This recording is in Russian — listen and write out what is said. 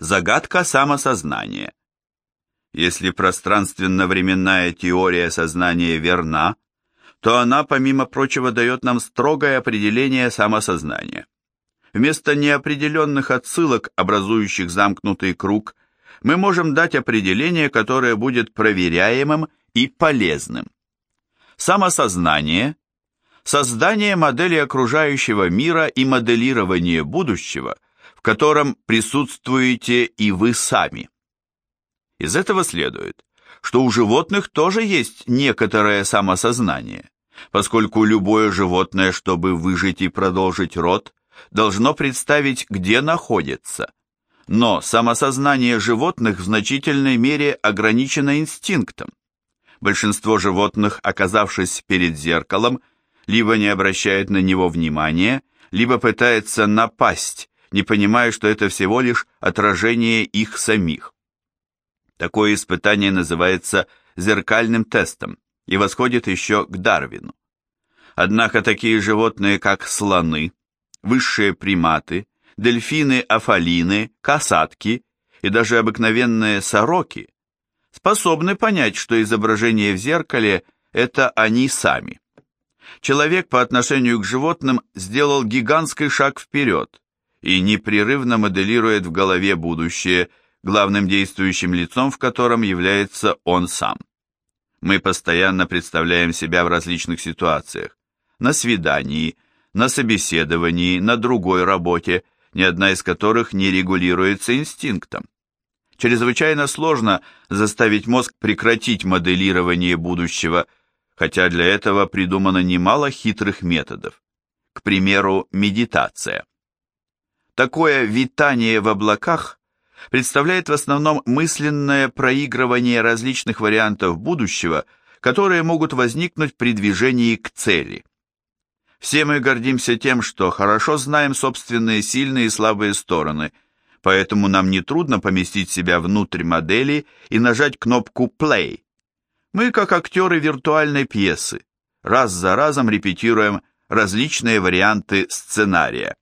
Загадка самосознания. Если пространственно-временная теория сознания верна, то она, помимо прочего, дает нам строгое определение самосознания. Вместо неопределенных отсылок, образующих замкнутый круг, мы можем дать определение, которое будет проверяемым и полезным. Самосознание – создание модели окружающего мира и моделирование будущего, в котором присутствуете и вы сами. Из этого следует, что у животных тоже есть некоторое самосознание, поскольку любое животное, чтобы выжить и продолжить род, должно представить, где находится. Но самосознание животных в значительной мере ограничено инстинктом. Большинство животных, оказавшись перед зеркалом, либо не обращает на него внимания, либо пытается напасть, не понимая, что это всего лишь отражение их самих. Такое испытание называется зеркальным тестом и восходит еще к Дарвину. Однако такие животные, как слоны, высшие приматы, дельфины-афалины, касатки и даже обыкновенные сороки способны понять, что изображение в зеркале – это они сами. Человек по отношению к животным сделал гигантский шаг вперед и непрерывно моделирует в голове будущее – главным действующим лицом в котором является он сам. Мы постоянно представляем себя в различных ситуациях. На свидании, на собеседовании, на другой работе, ни одна из которых не регулируется инстинктом. Чрезвычайно сложно заставить мозг прекратить моделирование будущего, хотя для этого придумано немало хитрых методов. К примеру, медитация. Такое витание в облаках представляет в основном мысленное проигрывание различных вариантов будущего, которые могут возникнуть при движении к цели. Все мы гордимся тем, что хорошо знаем собственные сильные и слабые стороны, поэтому нам не трудно поместить себя внутрь модели и нажать кнопку «Play». Мы, как актеры виртуальной пьесы, раз за разом репетируем различные варианты сценария.